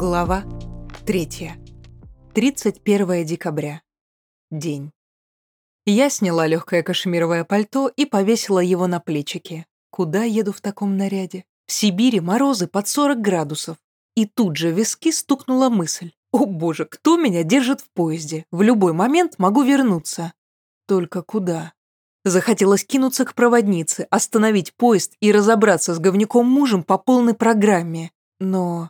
Глава 3. 31 декабря. День. Я сняла легкое кашемировое пальто и повесила его на плечики. Куда еду в таком наряде? В Сибири морозы под 40 градусов. И тут же виски стукнула мысль. О боже, кто меня держит в поезде? В любой момент могу вернуться. Только куда? Захотелось кинуться к проводнице, остановить поезд и разобраться с говнюком мужем по полной программе. Но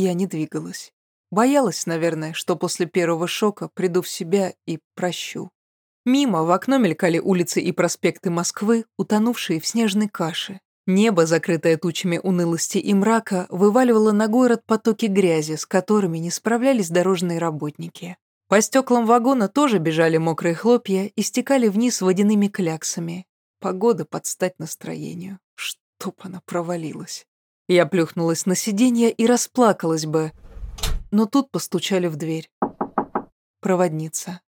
я не двигалась. Боялась, наверное, что после первого шока приду в себя и прощу. Мимо в окно мелькали улицы и проспекты Москвы, утонувшие в снежной каше. Небо, закрытое тучами унылости и мрака, вываливало на город потоки грязи, с которыми не справлялись дорожные работники. По стеклам вагона тоже бежали мокрые хлопья и стекали вниз водяными кляксами. Погода под стать настроению. Чтоб она провалилась. Я плюхнулась на сиденье и расплакалась бы. Но тут постучали в дверь. Проводница.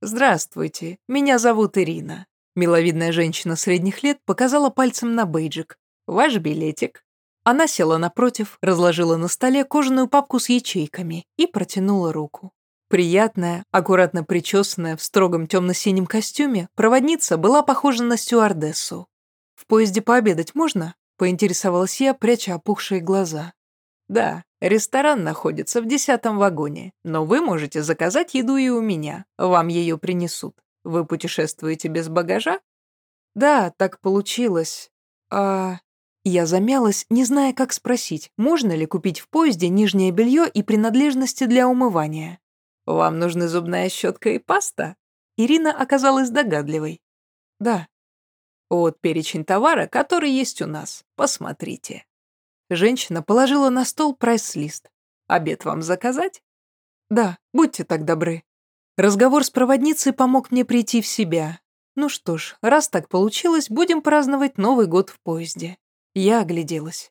«Здравствуйте, меня зовут Ирина». Миловидная женщина средних лет показала пальцем на бейджик. «Ваш билетик». Она села напротив, разложила на столе кожаную папку с ячейками и протянула руку. Приятная, аккуратно причесанная в строгом темно-синем костюме, проводница была похожа на стюардессу. «В поезде пообедать можно?» Поинтересовалась я, пряча опухшие глаза. «Да, ресторан находится в десятом вагоне, но вы можете заказать еду и у меня. Вам ее принесут. Вы путешествуете без багажа?» «Да, так получилось. А...» Я замялась, не зная, как спросить, можно ли купить в поезде нижнее белье и принадлежности для умывания. «Вам нужны зубная щетка и паста?» Ирина оказалась догадливой. «Да». Вот перечень товара, который есть у нас. Посмотрите. Женщина положила на стол прайс-лист. Обед вам заказать? Да, будьте так добры. Разговор с проводницей помог мне прийти в себя. Ну что ж, раз так получилось, будем праздновать Новый год в поезде. Я огляделась.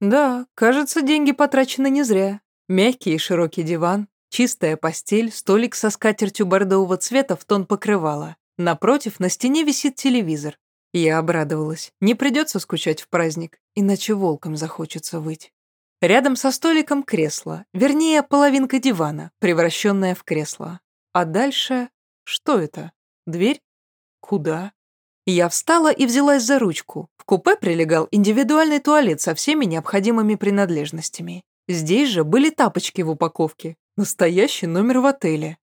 Да, кажется, деньги потрачены не зря. Мягкий и широкий диван, чистая постель, столик со скатертью бордового цвета в тон покрывала. Напротив на стене висит телевизор. Я обрадовалась. Не придется скучать в праздник, иначе волком захочется выть. Рядом со столиком кресло, вернее, половинка дивана, превращенная в кресло. А дальше... Что это? Дверь? Куда? Я встала и взялась за ручку. В купе прилегал индивидуальный туалет со всеми необходимыми принадлежностями. Здесь же были тапочки в упаковке. Настоящий номер в отеле.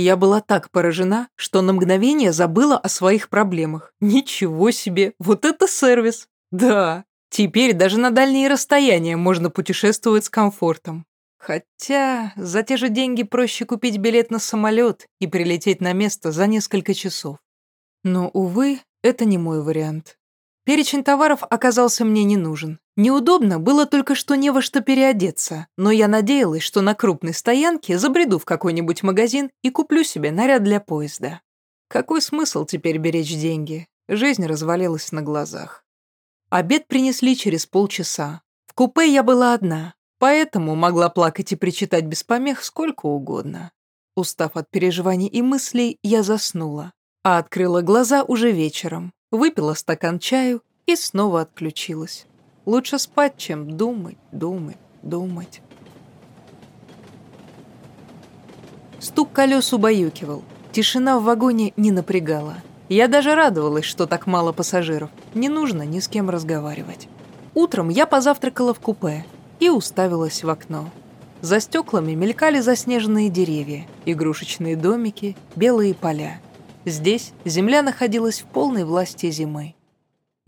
Я была так поражена, что на мгновение забыла о своих проблемах. Ничего себе, вот это сервис! Да, теперь даже на дальние расстояния можно путешествовать с комфортом. Хотя за те же деньги проще купить билет на самолет и прилететь на место за несколько часов. Но, увы, это не мой вариант. Перечень товаров оказался мне не нужен. Неудобно было только что не во что переодеться, но я надеялась, что на крупной стоянке забреду в какой-нибудь магазин и куплю себе наряд для поезда. Какой смысл теперь беречь деньги? Жизнь развалилась на глазах. Обед принесли через полчаса. В купе я была одна, поэтому могла плакать и причитать без помех сколько угодно. Устав от переживаний и мыслей, я заснула, а открыла глаза уже вечером, выпила стакан чаю и снова отключилась. Лучше спать, чем думать, думать, думать. Стук колес убаюкивал. Тишина в вагоне не напрягала. Я даже радовалась, что так мало пассажиров. Не нужно ни с кем разговаривать. Утром я позавтракала в купе и уставилась в окно. За стеклами мелькали заснеженные деревья, игрушечные домики, белые поля. Здесь земля находилась в полной власти зимы.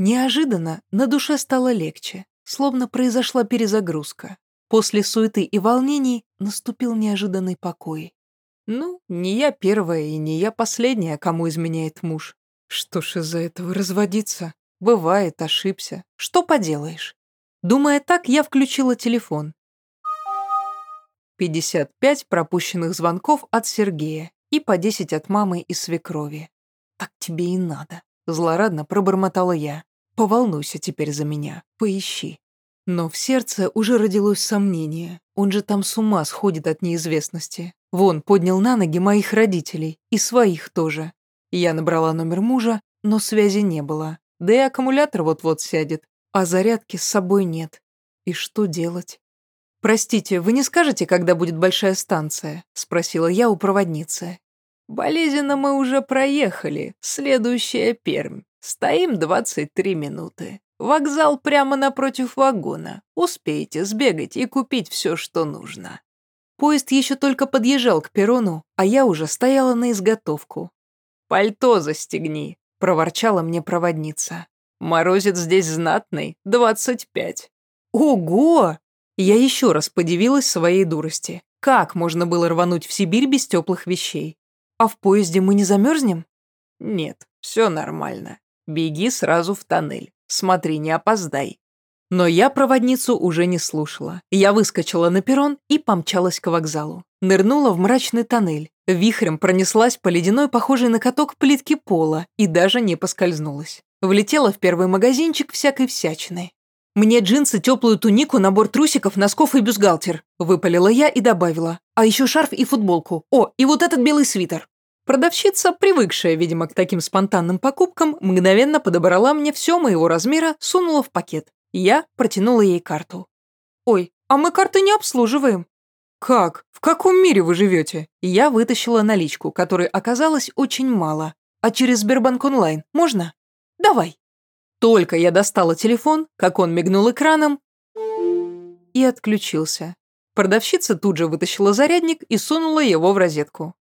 Неожиданно на душе стало легче, словно произошла перезагрузка. После суеты и волнений наступил неожиданный покой. Ну, не я первая и не я последняя, кому изменяет муж. Что ж из-за этого разводиться? Бывает, ошибся. Что поделаешь? Думая так, я включила телефон. 55 пропущенных звонков от Сергея и по десять от мамы и свекрови. «Так тебе и надо», — злорадно пробормотала я. «Поволнуйся теперь за меня, поищи». Но в сердце уже родилось сомнение. Он же там с ума сходит от неизвестности. Вон, поднял на ноги моих родителей. И своих тоже. Я набрала номер мужа, но связи не было. Да и аккумулятор вот-вот сядет. А зарядки с собой нет. И что делать? «Простите, вы не скажете, когда будет большая станция?» – спросила я у проводницы. «Болезненно мы уже проехали. Следующая Пермь. Стоим 23 минуты. Вокзал прямо напротив вагона. Успеете сбегать и купить все, что нужно». Поезд еще только подъезжал к перрону, а я уже стояла на изготовку. «Пальто застегни», – проворчала мне проводница. «Морозец здесь знатный, 25». «Ого!» Я еще раз подивилась своей дурости. Как можно было рвануть в Сибирь без теплых вещей? А в поезде мы не замерзнем? Нет, все нормально. Беги сразу в тоннель. Смотри, не опоздай. Но я проводницу уже не слушала. Я выскочила на перрон и помчалась к вокзалу. Нырнула в мрачный тоннель. Вихрем пронеслась по ледяной, похожей на каток плитки пола, и даже не поскользнулась. Влетела в первый магазинчик всякой всячины. «Мне джинсы, теплую тунику, набор трусиков, носков и бюстгальтер», – выпалила я и добавила. «А еще шарф и футболку. О, и вот этот белый свитер». Продавщица, привыкшая, видимо, к таким спонтанным покупкам, мгновенно подобрала мне все моего размера, сунула в пакет. Я протянула ей карту. «Ой, а мы карты не обслуживаем». «Как? В каком мире вы живете?» Я вытащила наличку, которой оказалось очень мало. «А через Сбербанк онлайн можно?» «Давай». Только я достала телефон, как он мигнул экраном и отключился. Продавщица тут же вытащила зарядник и сунула его в розетку.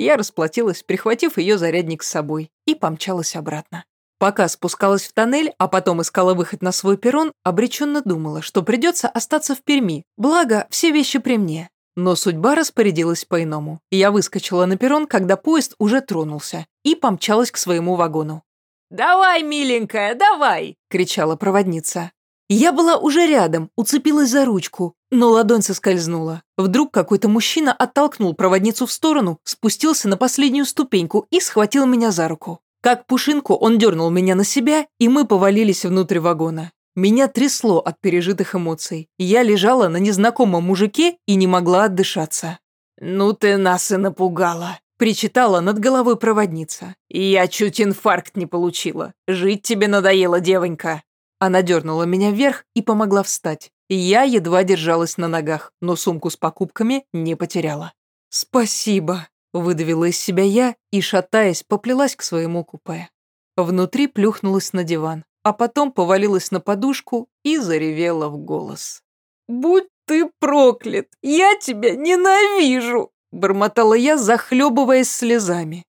Я расплатилась, прихватив ее зарядник с собой, и помчалась обратно. Пока спускалась в тоннель, а потом искала выход на свой перрон, обреченно думала, что придется остаться в Перми, благо все вещи при мне. Но судьба распорядилась по-иному. Я выскочила на перрон, когда поезд уже тронулся, и помчалась к своему вагону. «Давай, миленькая, давай!» – кричала проводница. Я была уже рядом, уцепилась за ручку, но ладонь соскользнула. Вдруг какой-то мужчина оттолкнул проводницу в сторону, спустился на последнюю ступеньку и схватил меня за руку. Как пушинку он дернул меня на себя, и мы повалились внутрь вагона. Меня трясло от пережитых эмоций. Я лежала на незнакомом мужике и не могла отдышаться. «Ну ты нас и напугала», Причитала над головой проводница. «Я чуть инфаркт не получила. Жить тебе надоело, девонька». Она дернула меня вверх и помогла встать. Я едва держалась на ногах, но сумку с покупками не потеряла. «Спасибо», – выдавила из себя я и, шатаясь, поплелась к своему купе. Внутри плюхнулась на диван, а потом повалилась на подушку и заревела в голос. «Будь ты проклят! Я тебя ненавижу!» Бормотала я, захлебываясь слезами.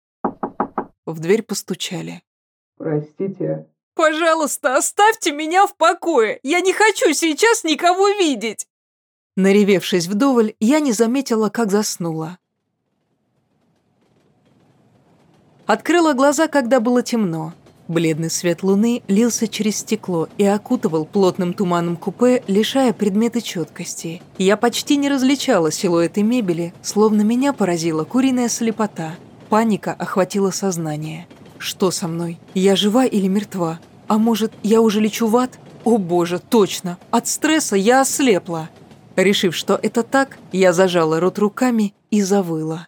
В дверь постучали. «Простите». «Пожалуйста, оставьте меня в покое! Я не хочу сейчас никого видеть!» Наревевшись вдоволь, я не заметила, как заснула. Открыла глаза, когда было темно. Бледный свет луны лился через стекло и окутывал плотным туманом купе, лишая предметы четкости. Я почти не различала силуэты мебели, словно меня поразила куриная слепота. Паника охватила сознание. Что со мной? Я жива или мертва? А может, я уже лечу в ад? О боже, точно! От стресса я ослепла. Решив, что это так, я зажала рот руками и завыла.